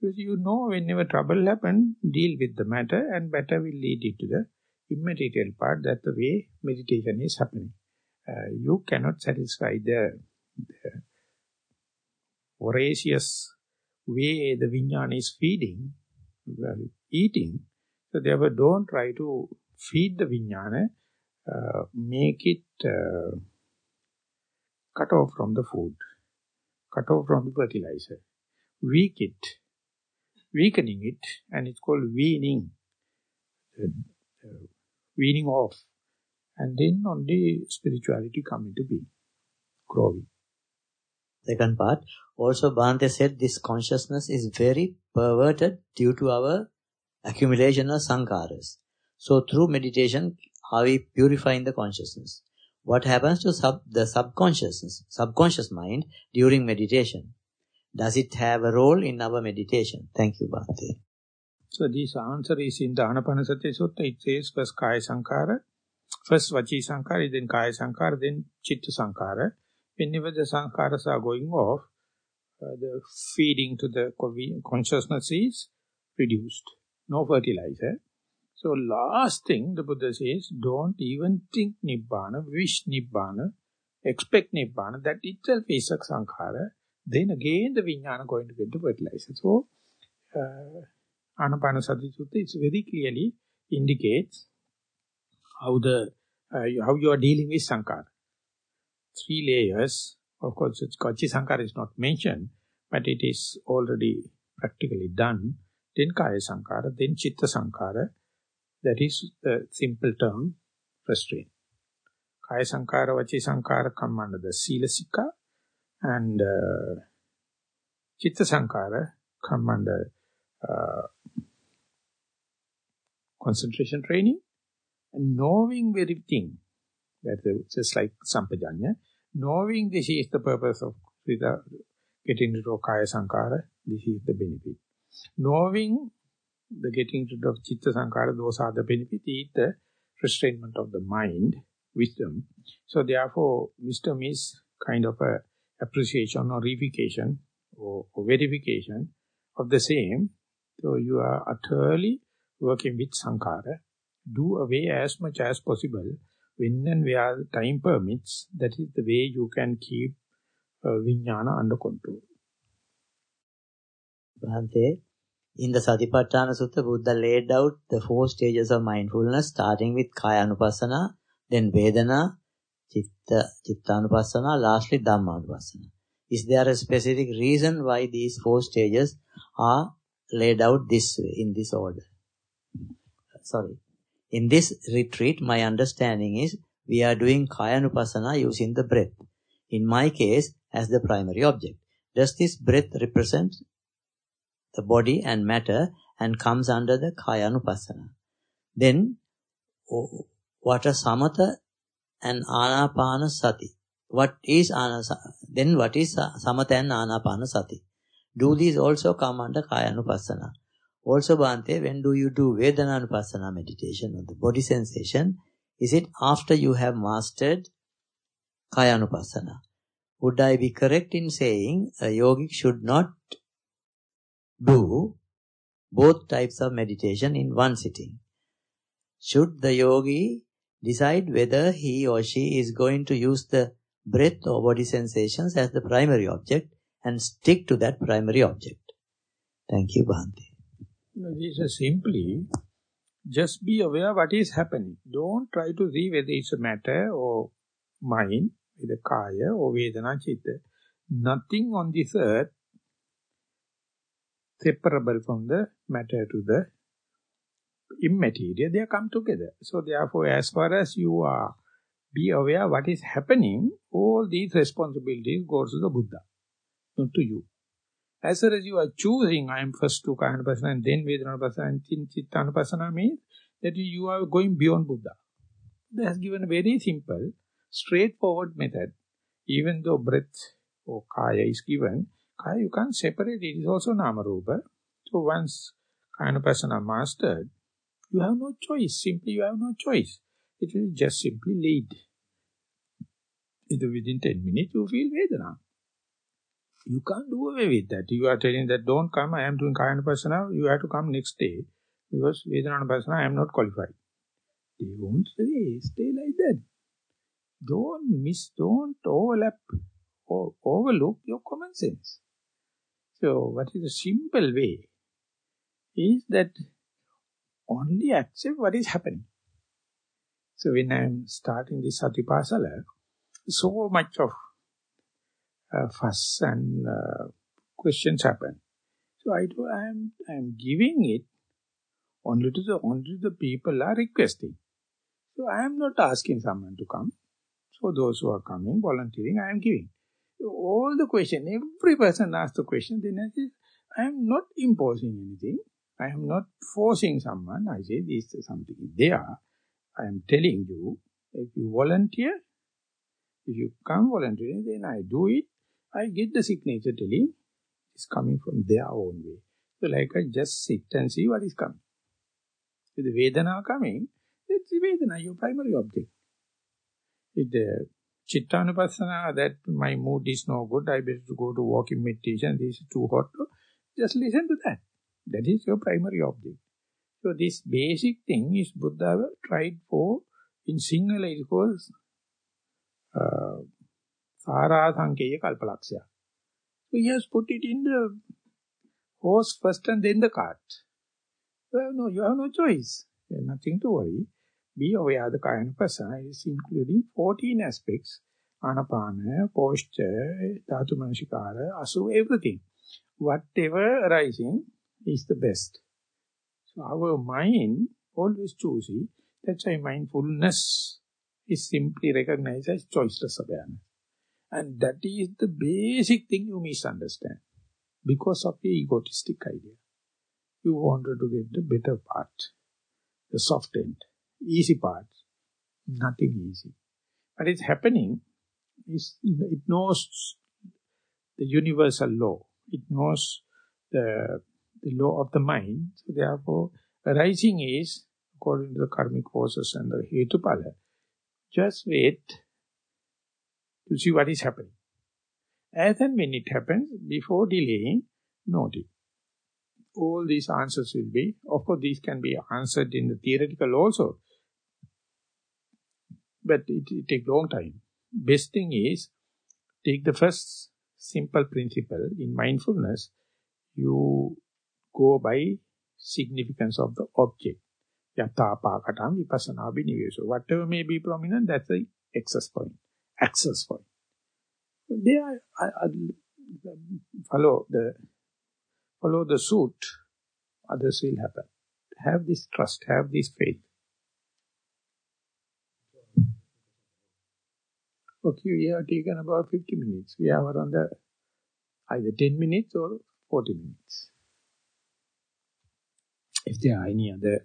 because you know whenever trouble happens, deal with the matter, and better will lead you to the immaterial part, that the way meditation is happening. Uh, you cannot satisfy the, the voracious way the vijnana is feeding, well, eating, so therefore don't try to feed the vijnana, uh, make it uh, cut off from the food, cut off from the fertilizer, weak it, weakening it, and it's called weaning, uh, uh, weaning off, and then only spirituality come into being, growing. Second part, also Bhante said this consciousness is very perverted due to our accumulation of sankharas. So through meditation, are we purifying the consciousness? What happens to sub, the subconsciousness, subconscious mind during meditation? Does it have a role in our meditation? Thank you, Bhante. So this answer is in the Anapanasati Sutta. It says first Kaya Sankara, first Vachi Sankara, then Kaya Sankara, then Chitta Sankara whenever the Sankaras are going off, uh, the feeding to the consciousness is reduced. No fertilizer. So last thing the Buddha says, don't even think Nibbana, wish Nibbana, expect Nibbana. That itself is a sankhara. Then again the Vijnana going to get the fertilizer. So, uh, Anapanasati Sutta is very clearly indicates how the uh, how you are dealing with sankhara three layers. Of course, it's Vachi Sankara is not mentioned, but it is already practically done. Then Kaya Sankara, then Chitta Sankara. That is the simple term, restraint. Kaya Sankara, Vachi Sankara come under the Sila Sikha and uh, Chitta Sankara come under uh, concentration training and knowing everything that's just like Sampajanya. Knowing this is the purpose of getting of Kaya Sankara, this is the benefit. Knowing the getting rid of Chitta Sankara, those are the benefit, is the restrainment of the mind, wisdom. So therefore, wisdom is kind of a appreciation or reification or, or verification of the same. So you are utterly working with Sankara. Do away as much as possible when and where time permits, that is the way you can keep uh, vijnana under control. Bhante, In the Satipatthana Sutta, Buddha laid out the four stages of mindfulness, starting with Kaya Anupassana, then Vedana, Chitta, Chittanupassana, lastly Dhammanupassana. Is there a specific reason why these four stages are laid out this way, in this order? Sorry. In this retreat, my understanding is we are doing Kaya Anupassana using the breath. In my case, as the primary object. Does this breath represent the body and matter and comes under the Kayanupassana. Then, what are Samatha and Anapana Sati? What is then what is Samatha and Anapana Sati? Do these also come under Kayanupassana? Also, Bhante, when do you do Vedananupassana meditation on the body sensation? Is it after you have mastered Kayanupassana? Would I be correct in saying a yogic should not do both types of meditation in one sitting. Should the yogi decide whether he or she is going to use the breath or body sensations as the primary object and stick to that primary object. Thank you, Bhante. This is simply just be aware what is happening. Don't try to see whether it's a matter or mind, either kaya or vedana chitta. Nothing on this earth separable from the matter to the immaterial, they come together. So therefore, as far as you are, be aware what is happening, all these responsibilities go to the Buddha, not to you. As far as you are choosing, I am first to Kayanupassana and then Vedananupassana and then Chittanupassana means that you are going beyond Buddha. Buddha has given a very simple, straightforward method. Even though breath or kaya is given, Kaya, you can't separate it. It is also Namarupa. So once kind of person are mastered, you have no choice. Simply you have no choice. It will just simply lead. Either within 10 minutes you feel Vedana. You can't do away with that. You are telling that don't come, I am doing Kaya Pasana, you have to come next day. Because Vedana Pasana, I am not qualified. They won't stay, stay like that. Don't miss, don't overlap or overlook your common sense. So, what is the simple way? Is that only accept what is happening. So, when I am starting this Satipasala, so much of uh, fuss and uh, questions happen. So, I do, I am, I am giving it only to the, only the people are requesting. So, I am not asking someone to come. So, those who are coming, volunteering, I am giving all the question, every person asks the question, then I say, I am not imposing anything. I am not forcing someone. I say, this is something there. I am telling you, if you volunteer, if you come volunteering, then I do it. I get the signature telling it's coming from their own way. So like I just sit and see what is coming. If the Vedana coming, it's the Vedana, your primary object. If the Chittanupassana, that my mood is no good, I better to go to walking meditation, this is too hot. Just listen to that. That is your primary object. So this basic thing is Buddha tried for, in Sinhala it calls uh, Sara Sankeya Kalpalaksya. So he has put it in the horse first and then the cart. No, you have no choice. There's nothing to worry. Be aware the Kayanupassana is including 14 aspects. Anapana, posture, Dhatu Manasikara, Asu, everything. Whatever arising is the best. So our mind always choosy. That's why mindfulness is simply recognized as choiceless awareness. And that is the basic thing you misunderstand. Because of your egotistic idea. You wanted to get the better part, the soft end easy part. Nothing easy. But it's happening. It's, it knows the universal law. It knows the, the law of the mind. So therefore, arising is, according to the karmic forces and the Hetuphala, just wait to see what is happening. As and when it happens, before delaying, note it. All these answers will be, of course these can be answered in the theoretical also, but it, it take long time. Best thing is, take the first simple principle in mindfulness, you go by significance of the object. Yatapakatam vipassana biniveso. Whatever may be prominent, that's the access point. Access point. There, I, I, um, follow the follow the suit, others will happen. Have this trust, have this faith. Okay, we have taken about 50 minutes. We are on the either 10 minutes or 40 minutes. If there are any other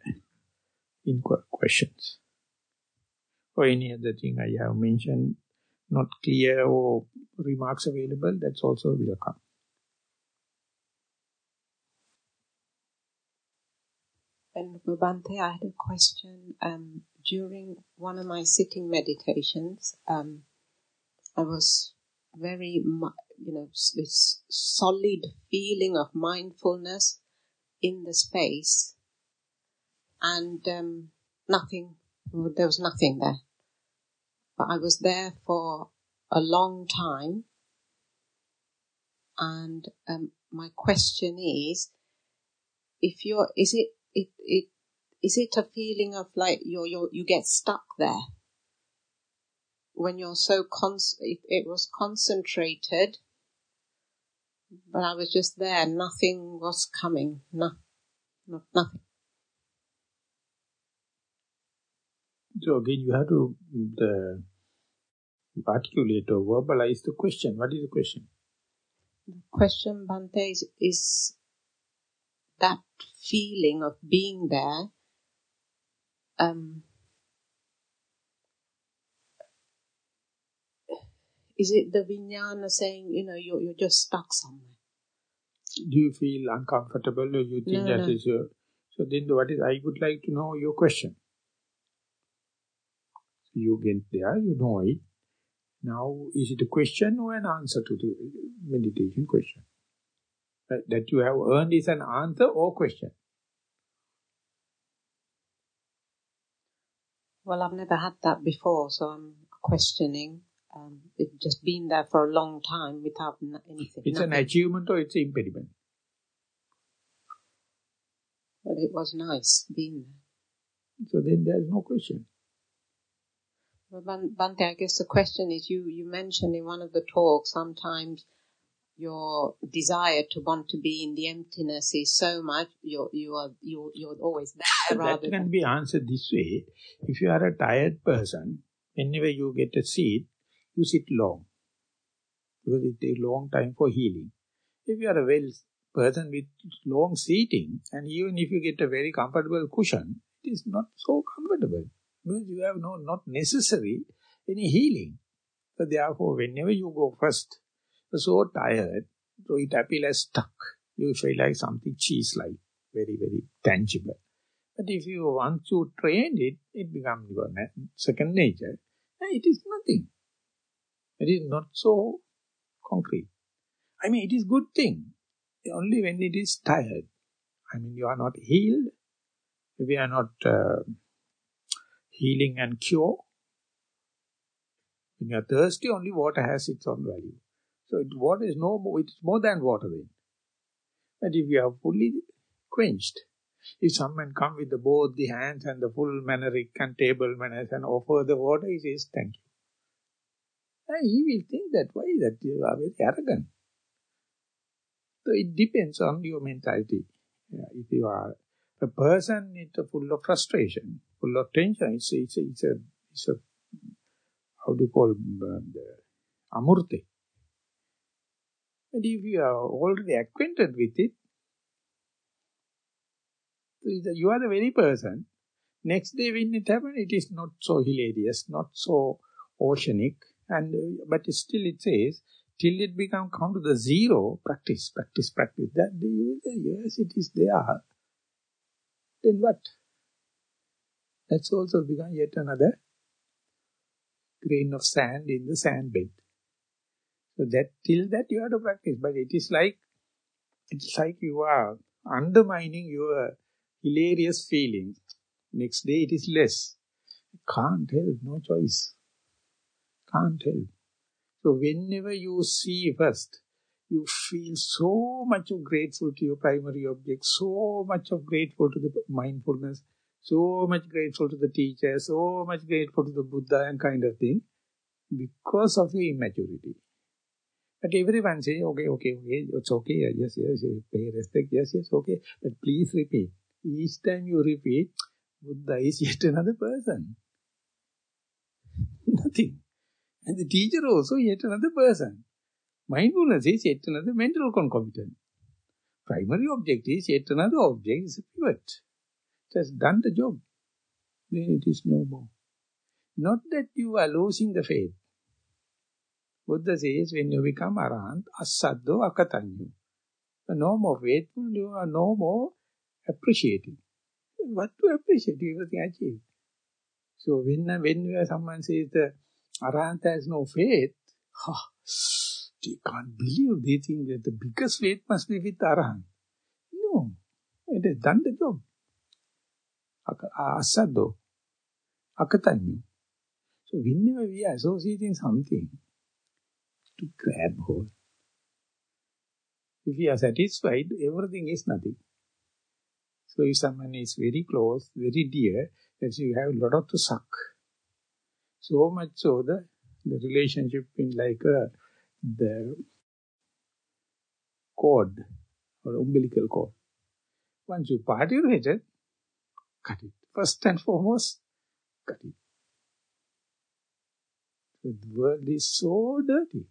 questions or any other thing I have mentioned not clear or remarks available, that's also welcome. And Bhante, I had a question. Um, during one of my sitting meditations, um, I was very, you know, this solid feeling of mindfulness in the space and um, nothing, there was nothing there. But I was there for a long time and um, my question is, if you're, is it, it, it, is it a feeling of like you're you you get stuck there? when you're so con it, it was concentrated, but I was just there. Nothing was coming. No, no, nothing. So again, you have to the articulate or verbalize the question. What is the question? The question, Bhante, is, is that feeling of being there. Um, Is it the vijnana saying, you know, you're, you're just stuck somewhere? Do you feel uncomfortable or you think no, that no. is your... So then what is, I would like to know your question. You get there, you know it. Now, is it a question or an answer to the meditation question? That you have earned is an answer or question? Well, I've never had that before, so I'm questioning um, it's just been there for a long time without anything. It's nothing. an achievement or it's an impediment? But it was nice being there. So then there's no question. Well, Bhante, I guess the question is you, you mentioned in one of the talks sometimes your desire to want to be in the emptiness is so much you you are you you're always there. that can be answered this way: if you are a tired person, whenever you get a seat, you sit long. Because it takes long time for healing. If you are a well person with long seating, and even if you get a very comfortable cushion, it is not so comfortable. Because you have no not necessary any healing. So therefore, whenever you go first, you're so tired, so it appears stuck. You feel like something cheese-like, very, very tangible. But if you once you train it, it becomes your second nature. And it is nothing. It is not so concrete. I mean, it is good thing. Only when it is tired. I mean, you are not healed. We are not uh, healing and cure. When you are thirsty, only water has its own value. So it, water is no more, it's more than water then. But if you are fully quenched, if someone come with the, both the hands and the full manneric and table manners and offer the water, he says, thank you. And he will think that, why that you are very arrogant. So it depends on your mentality. Yeah, if you are a person it's full of frustration, full of tension, it's, it's, it's, a, it's a, how do you call uh, the But if you are already acquainted with it, you are the very person. Next day when it happens, it is not so hilarious, not so oceanic, and uh, But still it says, till it become come to the zero, practice, practice, practice. That you will yes, it is there. Then what? That's also become yet another grain of sand in the sand bed. So that till that you have to practice. But it is like it's like you are undermining your hilarious feeling. Next day it is less. Can't help, no choice. Can't help. So whenever you see first, you feel so much of grateful to your primary object, so much of grateful to the mindfulness, so much grateful to the teacher, so much grateful to the Buddha and kind of thing, because of your immaturity. But everyone say, okay, okay, okay, it's okay, yes, yes, yes, pay respect, yes, yes, okay, but please repeat. Each time you repeat, Buddha is yet another person. Nothing. And the teacher also yet another person. Mindfulness is yet another mental concomitant. Primary object is yet another object, is a pivot. It has done the job. Then it is no more. Not that you are losing the faith. Buddha says, when you become arahant, asaddo akatanyu. No more faithful, you are no more appreciating. What to appreciate? Everything achieved. So when, when someone says the arahant has no faith, ha, they can't believe, they think that the biggest faith must be with arahant. No, it has done the job. Asaddo, akatanyu. So whenever we are associating something, to grab hold. If we are satisfied, everything is nothing. So if someone is very close, very dear, then you have a lot of to suck. So much so the, the relationship in like a, uh, the cord or umbilical cord. Once you part your head, cut it. First and foremost, cut it. The world is so dirty.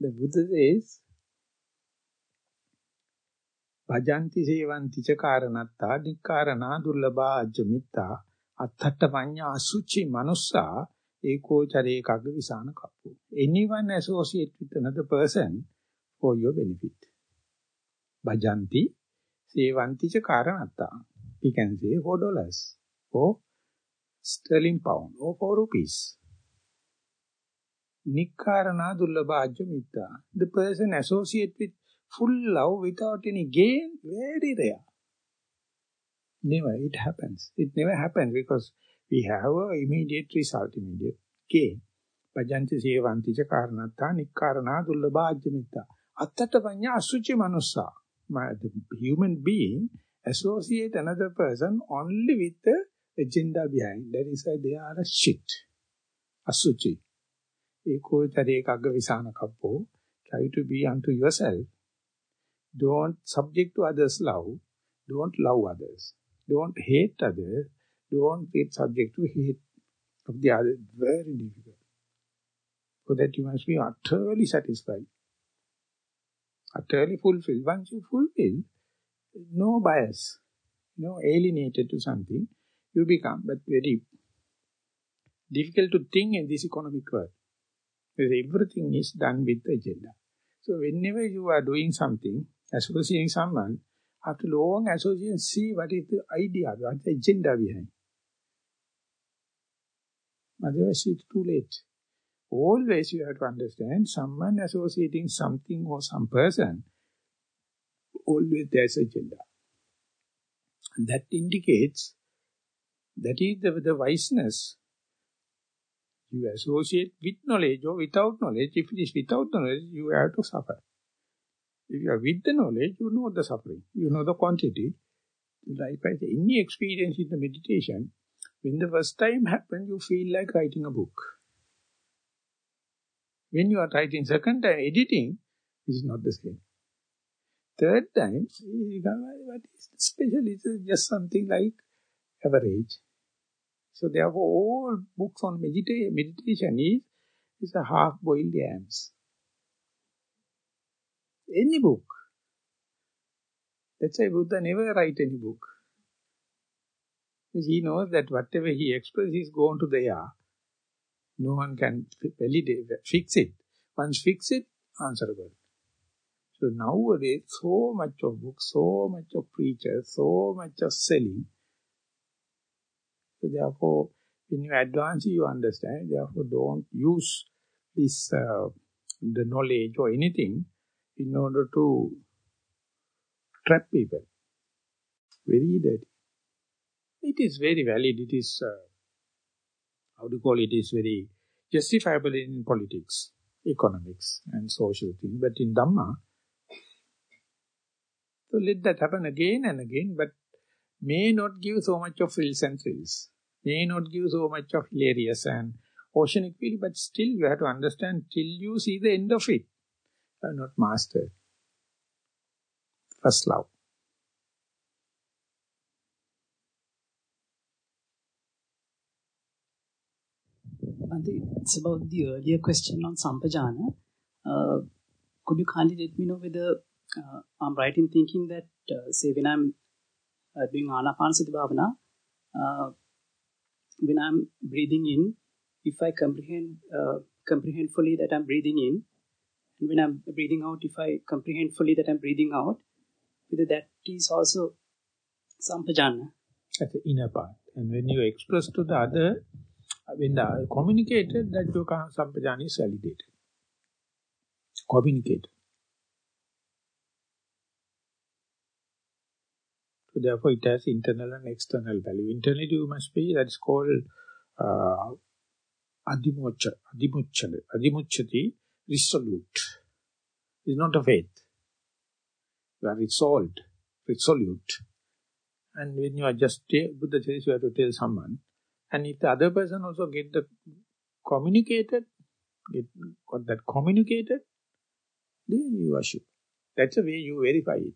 The Buddha says, Bhajanti sevanti cha karanatta nikkarana dullabha ajamitta atthatta panya asuchi manussa eko chare kagga visana kappu. Anyone associate with another person for your benefit. Bhajanti sevanti cha karanatta. We can say four dollars or sterling pound or four rupees. Nikkarana dullabhajya mitta. The person associate with full love without any gain, very rare. Never, it happens. It never happens because we have a immediate result, immediate gain. Bhajanti sevanti cha karanatta nikkarana dullabhajya mitta. Attata panya asuchi manussa. The human being associate another person only with the agenda behind. That is why they are a shit. Asuchi. Try to be unto yourself. Don't subject to others' love. Don't love others. Don't hate others. Don't get subject to hate of the other. Very difficult. For that you must be utterly satisfied. Utterly fulfilled. Once you fulfill, no bias, no alienated to something, you become, but very difficult to think in this economic world. Because everything is done with the agenda. So whenever you are doing something, associating someone, after long association, see what is the idea, what is the agenda behind. Otherwise it's too late. Always you have to understand, someone associating something or some person, always there's agenda. And that indicates, that is the, the wiseness you associate with knowledge or without knowledge. If it is without knowledge, you have to suffer. If you are with the knowledge, you know the suffering. You know the quantity. Like I any experience in the meditation, when the first time happens, you feel like writing a book. When you are writing second time, editing, it is not the same. Third time, what is special? It's just something like average. So therefore, all books on medita meditation is, is a half-boiled yams. Any book. That's why Buddha never write any book. Because he knows that whatever he expresses is gone to the air. No one can validate, fix it. Once fix it, answerable. So nowadays, so much of books, so much of preachers, so much of selling, so therefore, when you advance, you understand. Therefore, don't use this, uh, the knowledge or anything in order to trap people. Very dirty. It is very valid. It is, uh, how do you call it, it is very justifiable in politics. economics and social things. But in Dhamma, so let that happen again and again, but may not give so much of frills and thrills. May not give so much of hilarious and oceanic feeling, but still you have to understand till you see the end of it. You are not mastered. First love. it's about the earlier question on Sampajana. Uh, could you kindly let me know whether uh, I'm right in thinking that, uh, say, when I'm uh, doing Anapanasati Bhavana, uh, when I'm breathing in, if I comprehend uh, comprehend fully that I'm breathing in, and when I'm breathing out, if I comprehend fully that I'm breathing out, whether that is also sampajana. That's the inner part. And when you express to the other, when the communicated, that your sampajana is validated. Communicate. So therefore it has internal and external value. Internally you must be, that's called uh, adimucha, resolute. It's not a faith. You are resolved, resolute. And when you are just, Buddha says you have to tell someone, and if the other person also get the communicated, get got that communicated, then you are sure. That's the way you verify it.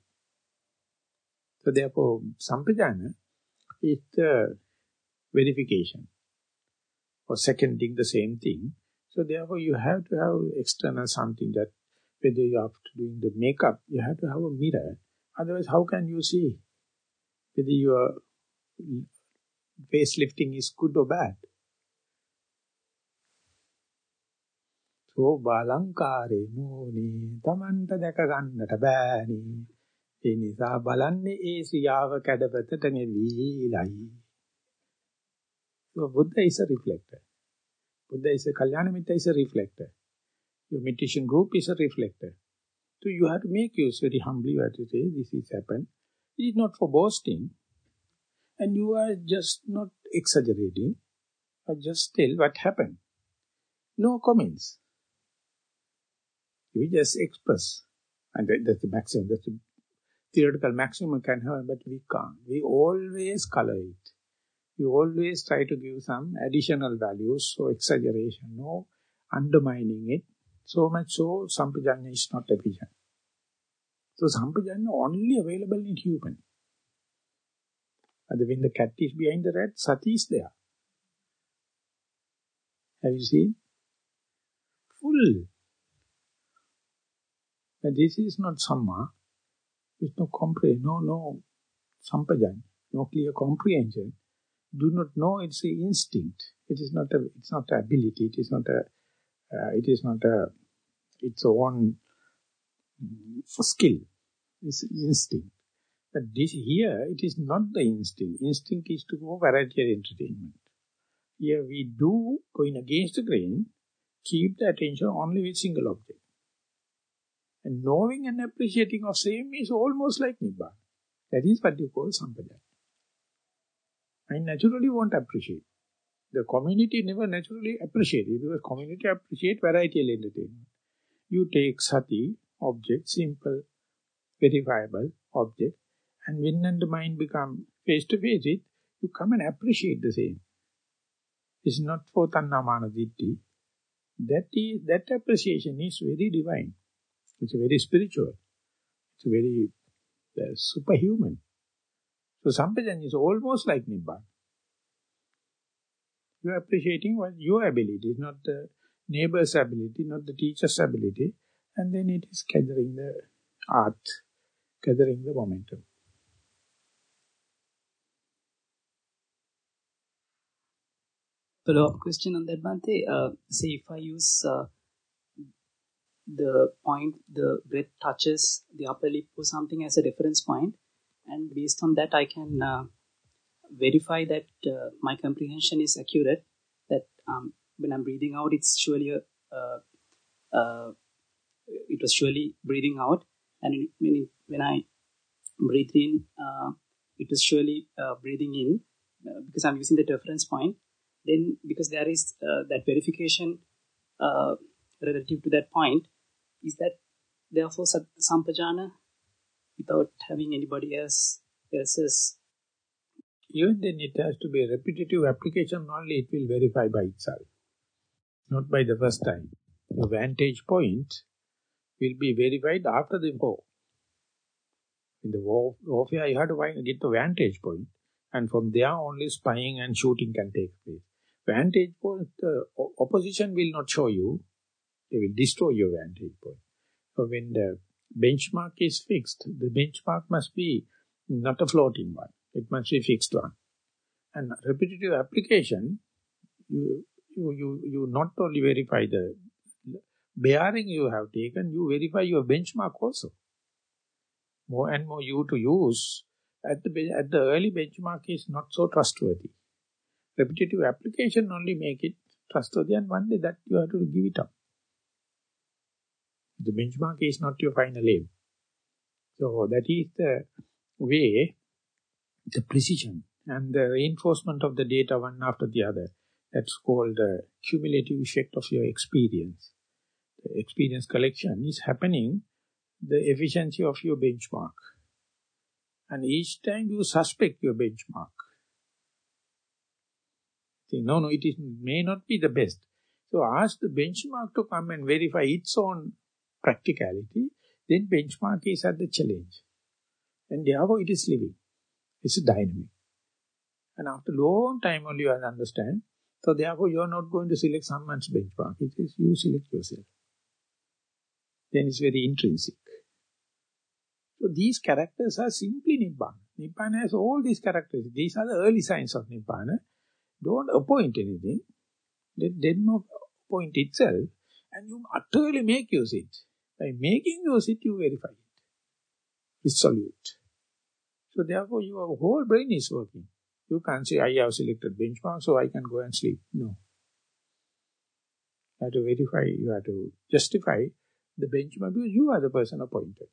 So therefore, Sampajana is the verification or seconding the same thing. So therefore, you have to have external something that whether you are doing the makeup, you have to have a mirror. Otherwise, how can you see whether your facelifting is good or bad? So, balankare mone tamanta deka gannata ඒ නිසා බලන්නේ ඒ සියාව කැඩපතට නෙවීලයි So Buddha is a reflector. Buddha is a Kalyana Mitta is a reflector. Your meditation group is a reflector. So you have to make use very humbly what to say, this is happened. It is not for boasting. And you are just not exaggerating. Or just tell what happened. No comments. We just express. And that, that's the maximum. That's the theoretical maximum can have, but we can't. We always color it We always try to give some additional values, so exaggeration, no undermining it. So much so, Sampajanya is not efficient. So Sampajanya only available in human. And when the cat is behind the rat, Sati is there. Have you seen? Full. And this is not Samma. There's no comprehension, no, no Sampajanya, no clear comprehension do not know it's an instinct. It is not a, it's not an ability. It is not a, uh, it is not a, its own mm, skill. It's instinct. But this here, it is not the instinct. Instinct is to go variety entertainment. Here we do, going against the grain, keep the attention only with single object. And knowing and appreciating of same is almost like Nibbana. That is what you call Sampajanya. I naturally won't appreciate. The community never naturally appreciate it because community appreciate variety varietal entertainment. You take sati, object, simple, verifiable object, and when and the mind become face-to-face it, you come and appreciate the same. It's not for tannamana ditti. That, is, that appreciation is very divine. It's very spiritual. It's very uh, superhuman. So Sampajanya is almost like Nibbana. You are appreciating what your ability, not the neighbor's ability, not the teacher's ability, and then it is gathering the art, gathering the momentum. Follow-up question on that, Bhante. Uh, say if I use uh, the point, the breath touches the upper lip or something as a reference point, and based on that I can uh, verify that uh, my comprehension is accurate that um, when I'm breathing out it's surely a, uh, uh, it was surely breathing out. And when, when I breathe in uh, it was surely uh, breathing in because I'm using the reference point. Then because there is that verification relative to that point, is that therefore sampajana? Without having anybody else else's even then it has to be a repetitive application only it will verify by itself not by the first time. The vantage point will be verified after the war in the war, warfare you have to get the vantage point and from there only spying and shooting can take place. Vantage point uh, the opposition will not show you they will destroy your vantage point so when the benchmark is fixed, the benchmark must be not a floating one. It must be fixed one. And repetitive application, you, you, you, you not only verify the bearing you have taken, you verify your benchmark also. More and more you to use, at the, at the early benchmark is not so trustworthy. Repetitive application only make it trustworthy and one day that you have to give it up. The benchmark is not your final aim. So that is the way, the precision and the reinforcement of the data one after the other. That's called the cumulative effect of your experience. The experience collection is happening, the efficiency of your benchmark. And each time you suspect your benchmark. Think, no, no, it is, may not be the best. So ask the benchmark to come and verify its own practicality, then benchmark is at the challenge. And therefore it is living. It's a dynamic. And after long time only you will understand. So therefore you are not going to select someone's benchmark. It is you select yourself. Then it's very intrinsic. So these characters are simply Nibbana. Nibbana has all these characters. These are the early signs of Nibbana. Don't appoint anything. Let Dhamma appoint itself and you utterly make use it. By making use it, you verify it. Resolute. So therefore, your whole brain is working. You can't say, I have selected benchmark, so I can go and sleep. No. You have to verify, you have to justify the benchmark because you are the person appointed.